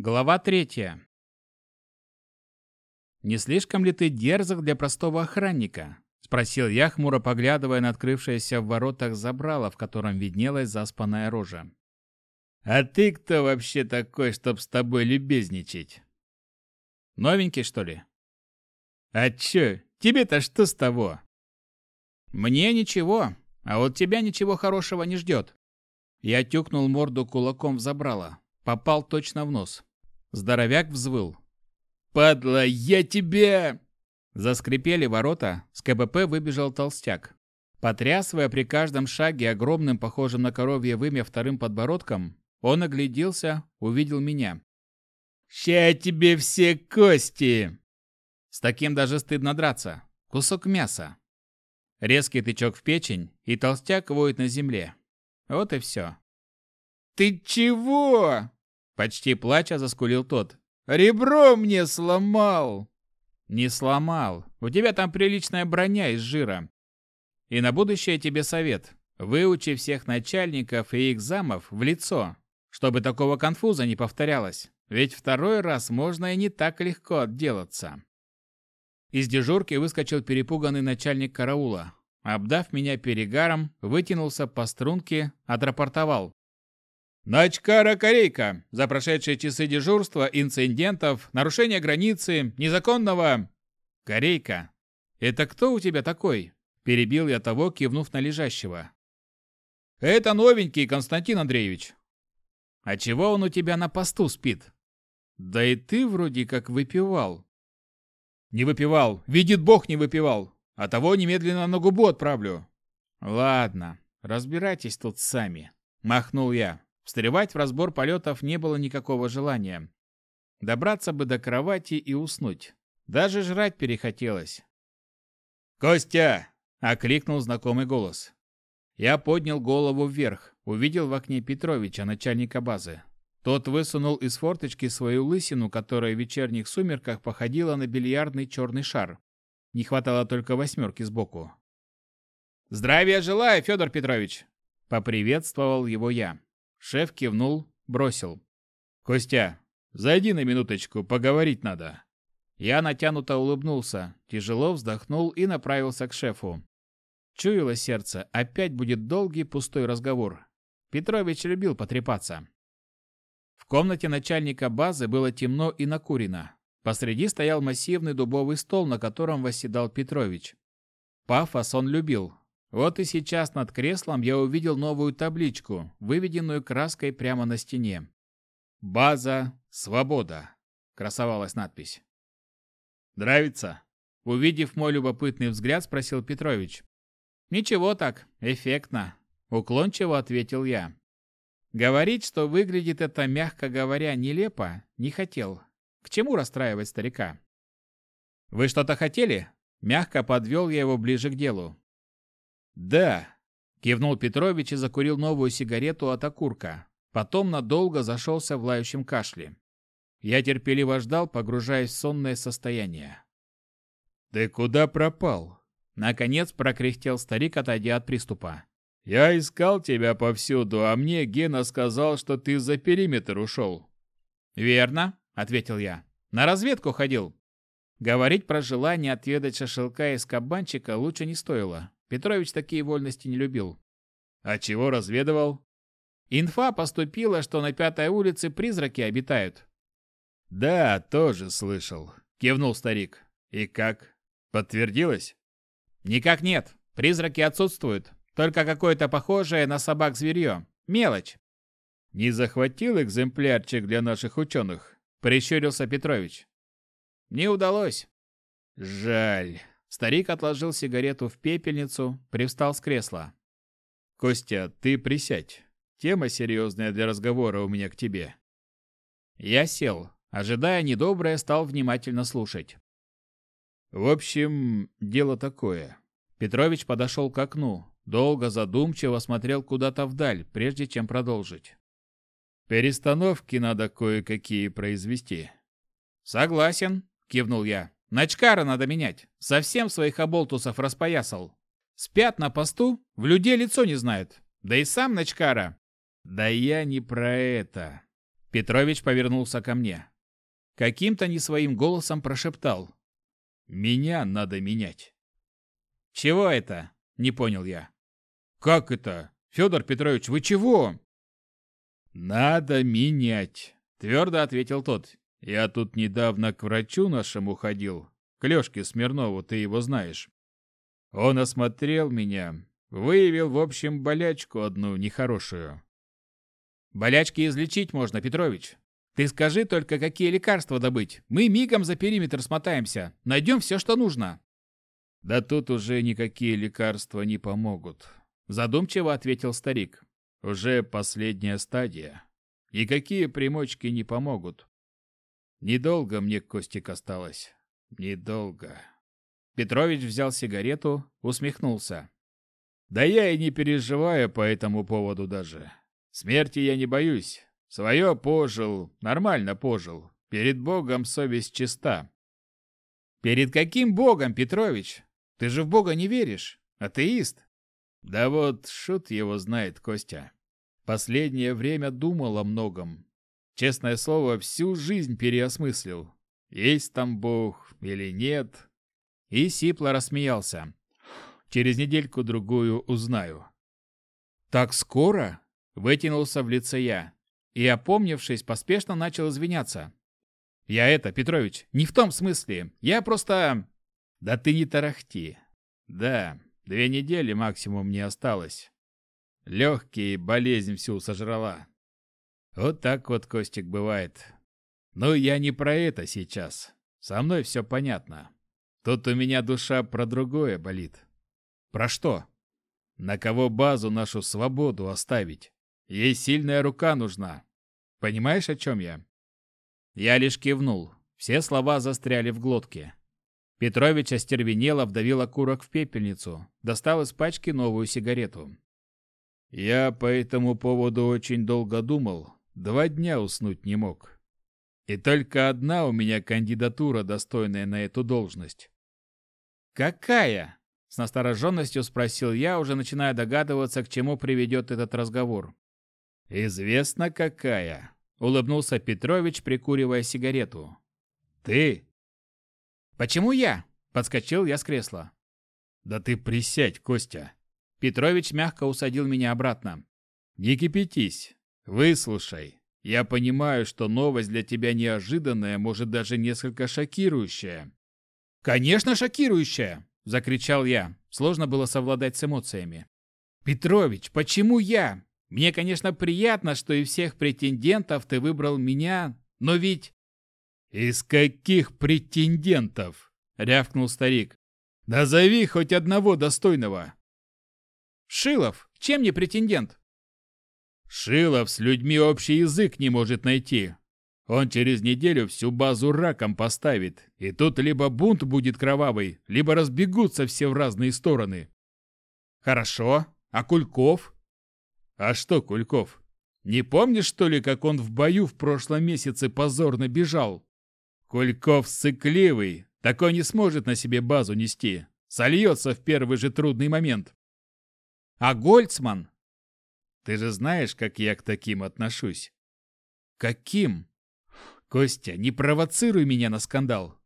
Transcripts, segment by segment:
Глава третья. «Не слишком ли ты дерзок для простого охранника?» — спросил я, хмуро поглядывая на открывшееся в воротах забрало, в котором виднелась заспанная рожа. «А ты кто вообще такой, чтоб с тобой любезничать?» «Новенький, что ли?» «А чё? Тебе-то что с того?» «Мне ничего, а вот тебя ничего хорошего не ждет». Я тюкнул морду кулаком в забрало. Попал точно в нос. Здоровяк взвыл. «Падла, я тебя!» Заскрипели ворота, с КБП выбежал толстяк. Потрясывая при каждом шаге огромным, похожим на коровье вымя вторым подбородком, он огляделся, увидел меня. «Ща тебе все кости!» С таким даже стыдно драться. Кусок мяса. Резкий тычок в печень, и толстяк воет на земле. Вот и все. «Ты чего?» Почти плача заскулил тот. «Ребро мне сломал!» «Не сломал. У тебя там приличная броня из жира. И на будущее тебе совет. Выучи всех начальников и их замов в лицо, чтобы такого конфуза не повторялось. Ведь второй раз можно и не так легко отделаться». Из дежурки выскочил перепуганный начальник караула. Обдав меня перегаром, вытянулся по струнке, отрапортовал. Ночкара Корейка. За прошедшие часы дежурства, инцидентов, нарушения границы, незаконного... Корейка. Это кто у тебя такой? Перебил я того, кивнув на лежащего. Это новенький, Константин Андреевич. А чего он у тебя на посту спит? Да и ты вроде как выпивал. Не выпивал. Видит Бог, не выпивал. А того немедленно на губу отправлю. Ладно, разбирайтесь тут сами. Махнул я. Встревать в разбор полетов не было никакого желания. Добраться бы до кровати и уснуть. Даже жрать перехотелось. «Костя!» — окликнул знакомый голос. Я поднял голову вверх, увидел в окне Петровича, начальника базы. Тот высунул из форточки свою лысину, которая в вечерних сумерках походила на бильярдный черный шар. Не хватало только восьмерки сбоку. «Здравия желаю, Федор Петрович!» — поприветствовал его я. Шеф кивнул, бросил. «Костя, зайди на минуточку, поговорить надо». Я натянуто улыбнулся, тяжело вздохнул и направился к шефу. Чуяло сердце, опять будет долгий пустой разговор. Петрович любил потрепаться. В комнате начальника базы было темно и накурено. Посреди стоял массивный дубовый стол, на котором восседал Петрович. Пафос он любил, вот и сейчас над креслом я увидел новую табличку, выведенную краской прямо на стене. «База Свобода», — красовалась надпись. «Нравится?» Увидев мой любопытный взгляд, спросил Петрович. «Ничего так, эффектно», — уклончиво ответил я. Говорить, что выглядит это, мягко говоря, нелепо, не хотел. К чему расстраивать старика? «Вы что-то хотели?» Мягко подвел я его ближе к делу. «Да», – кивнул Петрович и закурил новую сигарету от окурка. Потом надолго зашелся в лающем кашле. Я терпеливо ждал, погружаясь в сонное состояние. «Ты куда пропал?» Наконец прокряхтел старик, отойдя от приступа. «Я искал тебя повсюду, а мне Гена сказал, что ты за периметр ушел». «Верно», — ответил я. «На разведку ходил». Говорить про желание отведать шашлыка из кабанчика лучше не стоило. Петрович такие вольности не любил. А чего разведывал? Инфа поступила, что на пятой улице призраки обитают. Да, тоже слышал, кивнул старик. И как? Подтвердилось? Никак нет. Призраки отсутствуют. Только какое-то похожее на собак зверье. Мелочь. Не захватил экземплярчик для наших ученых? Прищурился Петрович. Не удалось. Жаль. Старик отложил сигарету в пепельницу, привстал с кресла. «Костя, ты присядь. Тема серьезная для разговора у меня к тебе». Я сел. Ожидая недоброе, стал внимательно слушать. «В общем, дело такое». Петрович подошел к окну, долго задумчиво смотрел куда-то вдаль, прежде чем продолжить. «Перестановки надо кое-какие произвести». «Согласен», — кивнул я. Начкара надо менять. Совсем своих оболтусов распоясал. Спят на посту, в людей лицо не знают. Да и сам Начкара. Да я не про это. Петрович повернулся ко мне. Каким-то не своим голосом прошептал. «Меня надо менять». «Чего это?» – не понял я. «Как это? Федор Петрович, вы чего?» «Надо менять», – твердо ответил тот. «Я тут недавно к врачу нашему ходил, к Лешке Смирнову, ты его знаешь. Он осмотрел меня, выявил, в общем, болячку одну нехорошую. Болячки излечить можно, Петрович. Ты скажи только, какие лекарства добыть. Мы мигом за периметр смотаемся. Найдем все, что нужно. Да тут уже никакие лекарства не помогут. Задумчиво ответил старик. Уже последняя стадия. Никакие примочки не помогут. Недолго мне, Костик, осталось. Недолго. Петрович взял сигарету, усмехнулся. Да я и не переживаю по этому поводу даже. Смерти я не боюсь. Свое пожил, нормально пожил. Перед Богом совесть чиста. Перед каким Богом, Петрович? Ты же в Бога не веришь. Атеист. Да вот, шут его знает, Костя. Последнее время думал о многом. Честное слово, всю жизнь переосмыслил. Есть там Бог или нет. И сипло рассмеялся. Через недельку-другую узнаю. Так скоро? Вытянулся в лице я и, опомнившись, поспешно начал извиняться. «Я это, Петрович, не в том смысле. Я просто...» «Да ты не тарахти. Да, две недели максимум не осталось. Легкие болезнь всю сожрала. Вот так вот, Костик, бывает. Но я не про это сейчас. Со мной все понятно. Тут у меня душа про другое болит. Про что? На кого базу нашу свободу оставить? Ей сильная рука нужна. Понимаешь, о чем я?» Я лишь кивнул. Все слова застряли в глотке. Петрович остервенело вдавил окурок в пепельницу, достал из пачки новую сигарету. «Я по этому поводу очень долго думал, два дня уснуть не мог. И только одна у меня кандидатура, достойная на эту должность». «Какая?» — с настороженностью спросил я, уже начиная догадываться, к чему приведет этот разговор. «Известно какая», — улыбнулся Петрович, прикуривая сигарету. «Ты?» «Почему я?» — подскочил я с кресла. «Да ты присядь, Костя!» Петрович мягко усадил меня обратно. «Не кипятись. Выслушай. Я понимаю, что новость для тебя неожиданная, может даже несколько шокирующая». «Конечно, шокирующая!» — закричал я. Сложно было совладать с эмоциями. «Петрович, почему я? Мне, конечно, приятно, что из всех претендентов ты выбрал меня, но ведь...» «Из каких претендентов?» — рявкнул старик. «Назови хоть одного достойного». «Шилов, чем не претендент?» «Шилов с людьми общий язык не может найти. Он через неделю всю базу раком поставит, и тут либо бунт будет кровавый, либо разбегутся все в разные стороны». «Хорошо. А Кульков?» А что, Кульков, не помнишь, что ли, как он в бою в прошлом месяце позорно бежал? Кульков сыкливый, такой не сможет на себе базу нести. Сольется в первый же трудный момент. А Гольцман? Ты же знаешь, как я к таким отношусь. Каким? Костя, не провоцируй меня на скандал.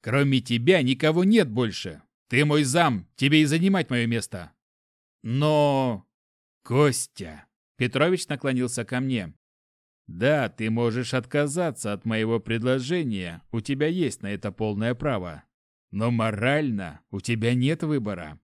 Кроме тебя никого нет больше. Ты мой зам, тебе и занимать мое место. Но... «Костя!» Петрович наклонился ко мне. «Да, ты можешь отказаться от моего предложения, у тебя есть на это полное право. Но морально у тебя нет выбора.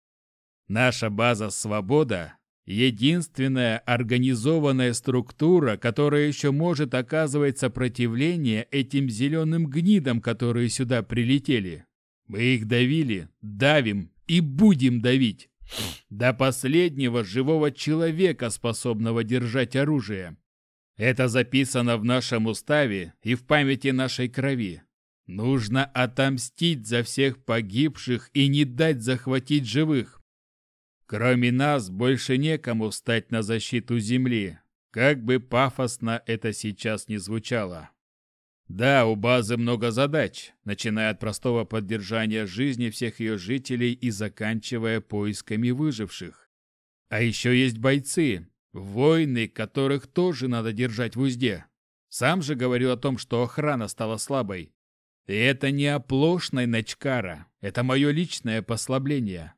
Наша база «Свобода» — единственная организованная структура, которая еще может оказывать сопротивление этим зеленым гнидам, которые сюда прилетели. Мы их давили, давим и будем давить. До последнего живого человека, способного держать оружие. Это записано в нашем уставе и в памяти нашей крови. Нужно отомстить за всех погибших и не дать захватить живых. Кроме нас больше некому встать на защиту земли, как бы пафосно это сейчас не звучало. Да, у базы много задач, начиная от простого поддержания жизни всех ее жителей и заканчивая поисками выживших. А еще есть бойцы, воины, которых тоже надо держать в узде. Сам же говорил о том, что охрана стала слабой. И это не оплошной ночкара, это мое личное послабление.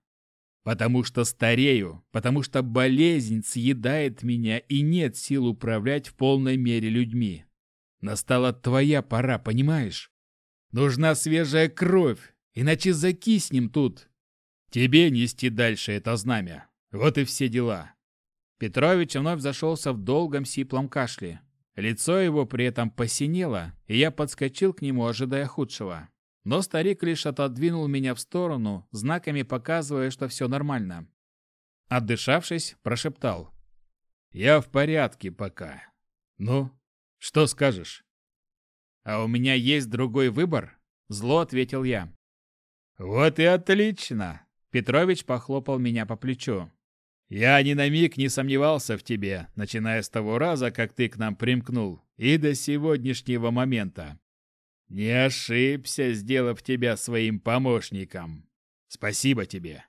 Потому что старею, потому что болезнь съедает меня и нет сил управлять в полной мере людьми. Настала твоя пора, понимаешь? Нужна свежая кровь, иначе закиснем тут. Тебе нести дальше это знамя. Вот и все дела. Петрович вновь зашелся в долгом сиплом кашле. Лицо его при этом посинело, и я подскочил к нему, ожидая худшего. Но старик лишь отодвинул меня в сторону, знаками показывая, что все нормально. Отдышавшись, прошептал. «Я в порядке пока. Ну, что скажешь?» «А у меня есть другой выбор?» Зло ответил я. «Вот и отлично!» Петрович похлопал меня по плечу. «Я ни на миг не сомневался в тебе, начиная с того раза, как ты к нам примкнул, и до сегодняшнего момента. Не ошибся, сделав тебя своим помощником. Спасибо тебе.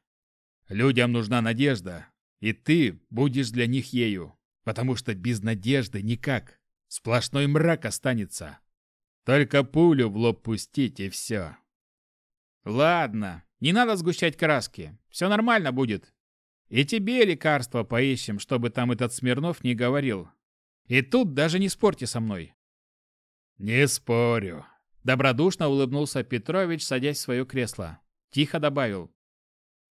Людям нужна надежда, и ты будешь для них ею, потому что без надежды никак. Сплошной мрак останется. Только пулю в лоб пустить, и все. Ладно, не надо сгущать краски. Все нормально будет. И тебе лекарство поищем, чтобы там этот Смирнов не говорил. И тут даже не спорьте со мной. Не спорю. Добродушно улыбнулся Петрович, садясь в свое кресло. Тихо добавил.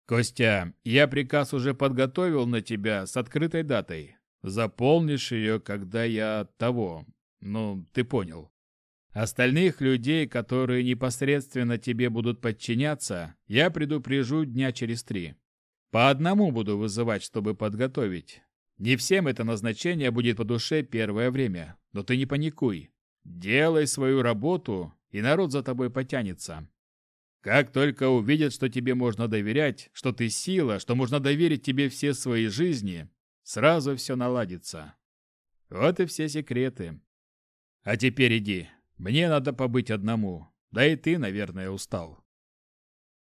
«Костя, я приказ уже подготовил на тебя с открытой датой. Заполнишь ее, когда я того. Ну, ты понял. Остальных людей, которые непосредственно тебе будут подчиняться, я предупрежу дня через три. По одному буду вызывать, чтобы подготовить. Не всем это назначение будет по душе первое время, но ты не паникуй. Делай свою работу, и народ за тобой потянется. Как только увидят, что тебе можно доверять, что ты сила, что можно доверить тебе все свои жизни, сразу все наладится. Вот и все секреты. А теперь иди, мне надо побыть одному. Да и ты, наверное, устал.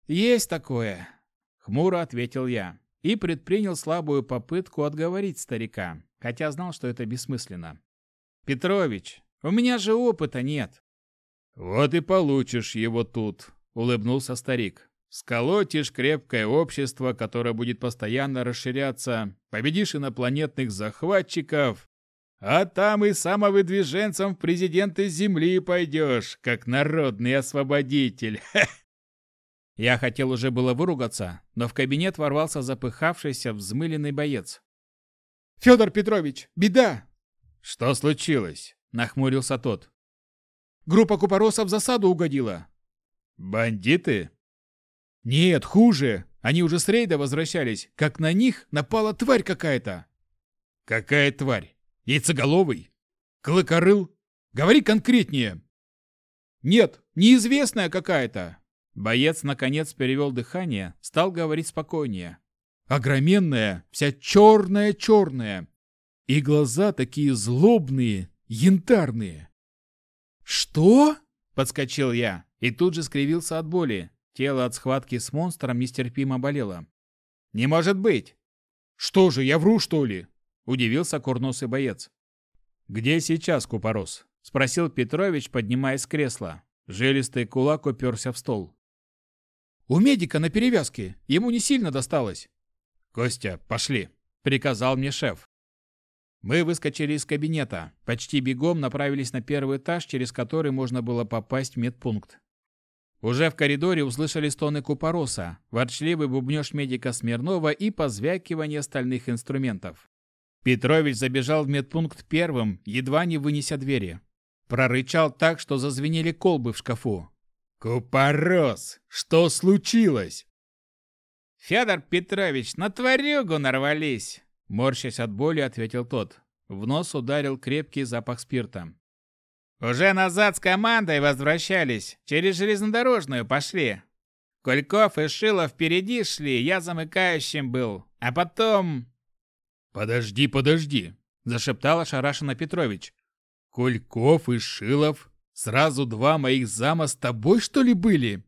Есть такое, хмуро ответил я и предпринял слабую попытку отговорить старика, хотя знал, что это бессмысленно. Петрович, у меня же опыта нет. Вот и получишь его тут, улыбнулся старик. Сколотишь крепкое общество, которое будет постоянно расширяться, победишь инопланетных захватчиков, а там и самовыдвиженцем в президенты Земли пойдешь, как народный освободитель. Я хотел уже было выругаться, но в кабинет ворвался запыхавшийся, взмыленный боец. «Федор Петрович, беда!» «Что случилось?» – нахмурился тот. «Группа купоросов в засаду угодила». «Бандиты?» «Нет, хуже. Они уже с рейда возвращались, как на них напала тварь какая-то». «Какая тварь?» Яйцеголовый? Клыкорыл? Говори конкретнее. Нет, неизвестная какая-то. Боец наконец перевел дыхание, стал говорить спокойнее. Огроменная, вся черная-черная. И глаза такие злобные, янтарные. «Что?» – подскочил я и тут же скривился от боли. Тело от схватки с монстром нестерпимо болело. «Не может быть!» «Что же, я вру, что ли?» Удивился курносый боец. «Где сейчас Купорос?» – спросил Петрович, поднимаясь с кресла. Жилистый кулак уперся в стол. «У медика на перевязке. Ему не сильно досталось». «Костя, пошли», – приказал мне шеф. Мы выскочили из кабинета, почти бегом направились на первый этаж, через который можно было попасть в медпункт. Уже в коридоре услышали стоны купороса, ворчливый бубнёж медика Смирнова и позвякивание стальных инструментов. Петрович забежал в медпункт первым, едва не вынеся двери. Прорычал так, что зазвенели колбы в шкафу. «Купорос! Что случилось?» «Федор Петрович, на тварюгу нарвались!» Морщась от боли, ответил тот. В нос ударил крепкий запах спирта. «Уже назад с командой возвращались. Через железнодорожную пошли. Кульков и Шилов впереди шли, я замыкающим был. А потом «Подожди, подожди!» – зашептал ошарашенно Петрович. «Кульков и Шилов? Сразу два моих зама с тобой, что ли, были?»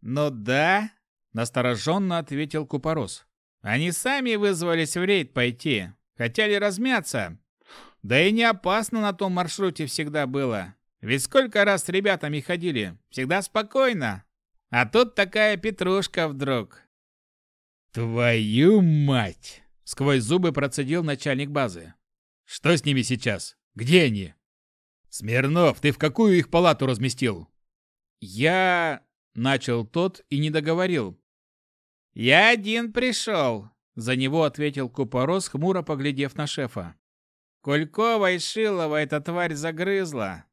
«Ну да», – настороженно ответил Купорос. «Они сами вызвались в рейд пойти. Хотели размяться». Да и не опасно на том маршруте всегда было. Ведь сколько раз с ребятами ходили, всегда спокойно. А тут такая петрушка вдруг. Твою мать! Сквозь зубы процедил начальник базы. Что с ними сейчас? Где они? Смирнов, ты в какую их палату разместил? Я... Начал тот и не договорил. «Я один пришел», — за него ответил Купорос, хмуро поглядев на шефа. «Кулькова и Шилова эта тварь загрызла.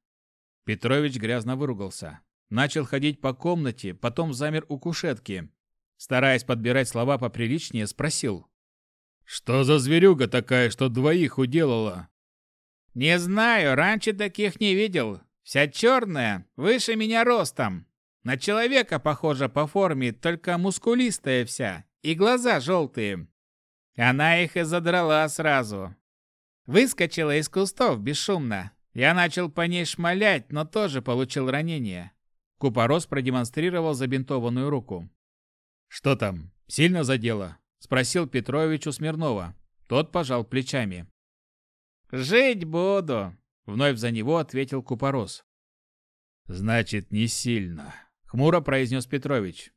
Петрович грязно выругался. Начал ходить по комнате, потом замер у кушетки. Стараясь подбирать слова поприличнее, спросил. «Что за зверюга такая, что двоих уделала?» «Не знаю, раньше таких не видел. Вся черная, выше меня ростом. На человека похожа по форме, только мускулистая вся, и глаза желтые. Она их и задрала сразу. Выскочила из кустов бесшумно, я начал по ней шмалять, но тоже получил ранение. Купорос продемонстрировал забинтованную руку. «Что там? Сильно задело?» – спросил Петрович у Смирнова. Тот пожал плечами. «Жить буду», – вновь за него ответил Купорос. «Значит, не сильно», – хмуро произнес Петрович.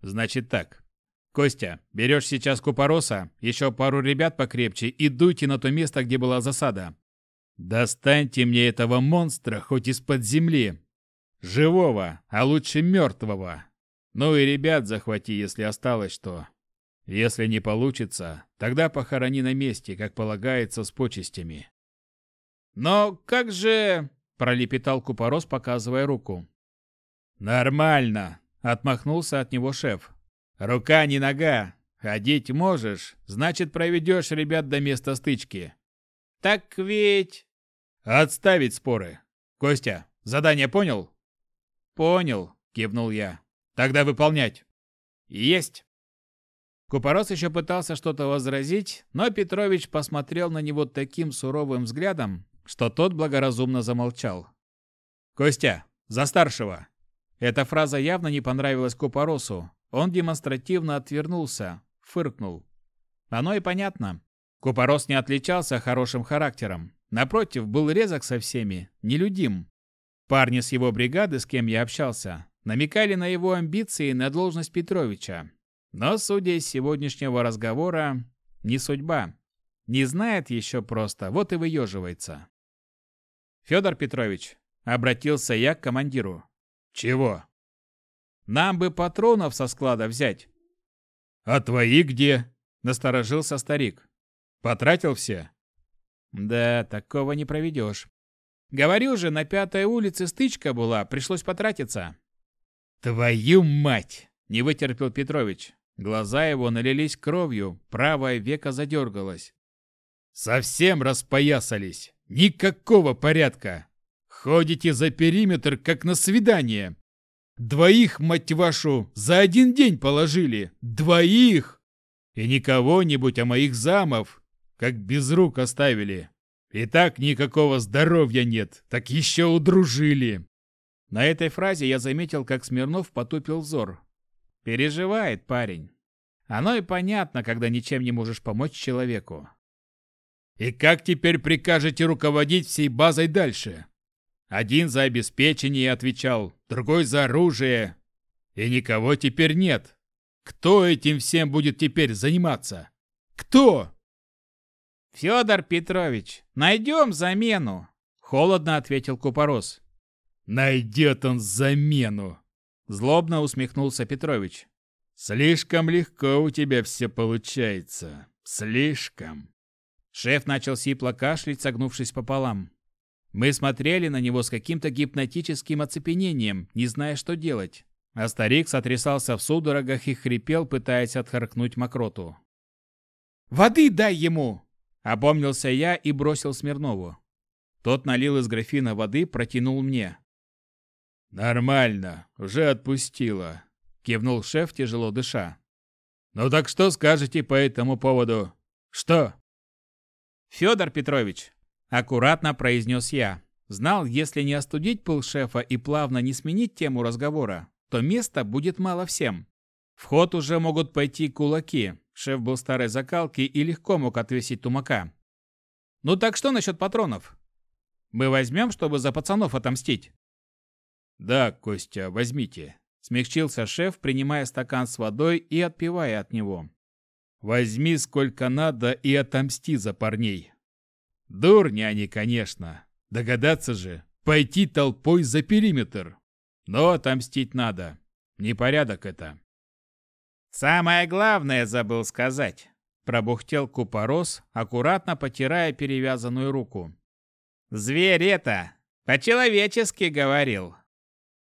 «Значит так. Костя, берешь сейчас Купороса, еще пару ребят покрепче и дуйте на то место, где была засада. Достаньте мне этого монстра хоть из-под земли. Живого, а лучше мертвого. Ну и ребят захвати, если осталось что. Если не получится, тогда похорони на месте, как полагается, с почестями. Но как же... пролепетал Купорос, показывая руку. Нормально, отмахнулся от него шеф. Рука не нога. Ходить можешь, значит, проведешь ребят до места стычки. «Так ведь...» «Отставить споры. Костя, задание понял?» «Понял», — кивнул я. «Тогда выполнять». «Есть». Купорос еще пытался что-то возразить, но Петрович посмотрел на него таким суровым взглядом, что тот благоразумно замолчал. «Костя, за старшего!» Эта фраза явно не понравилась Купоросу. Он демонстративно отвернулся, фыркнул. Оно и понятно. Купорос не отличался хорошим характером. Напротив, был резок со всеми, нелюдим. Парни с его бригады, с кем я общался, намекали на его амбиции на должность Петровича. Но, судя из сегодняшнего разговора, не судьба. Не знает еще просто, вот и выеживается. Федор Петрович, обратился я к командиру. Чего? Нам бы патронов со склада взять. А твои где? Насторожился старик. Потратил все? Да, такого не проведешь. Говорю же, на пятой улице стычка была, пришлось потратиться. Твою мать! Не вытерпел Петрович. Глаза его налились кровью, правое веко задергалось. Совсем распоясались. Никакого порядка. Ходите за периметр, как на свидание. Двоих, мать вашу, за один день положили. Двоих! И не кого-нибудь, а моих замов как без рук оставили. И так никакого здоровья нет, так еще удружили. На этой фразе я заметил, как Смирнов потупил взор. Переживает парень. Оно и понятно, когда ничем не можешь помочь человеку. И как теперь прикажете руководить всей базой дальше? Один за обеспечение отвечал, другой за оружие. И никого теперь нет. Кто этим всем будет теперь заниматься? Кто? «Федор Петрович, найдем замену!» — холодно ответил Купорос. «Найдет он замену!» — злобно усмехнулся Петрович. «Слишком легко у тебя все получается. Слишком!» Шеф начал сипло кашлять, согнувшись пополам. Мы смотрели на него с каким-то гипнотическим оцепенением, не зная, что делать. А старик сотрясался в судорогах и хрипел, пытаясь отхаркнуть мокроту. «Воды дай ему!» Опомнился я и бросил Смирнову. Тот налил из графина воды, протянул мне. «Нормально, уже отпустила», — кивнул шеф, тяжело дыша. «Ну так что скажете по этому поводу? Что?» «Федор Петрович», — аккуратно произнес я, знал, если не остудить пыл шефа и плавно не сменить тему разговора, то места будет мало всем. В ход уже могут пойти кулаки, Шеф был старой закалки и легко мог отвесить тумака. Ну так что насчет патронов? Мы возьмем, чтобы за пацанов отомстить. Да, Костя, возьмите. Смягчился шеф, принимая стакан с водой и отпивая от него. Возьми сколько надо и отомсти за парней. Дурни они, конечно. Догадаться же, пойти толпой за периметр. Но отомстить надо. Непорядок это. Самое главное забыл сказать. Пробухтел Купорос, аккуратно потирая перевязанную руку. Зверь это, по-человечески говорил.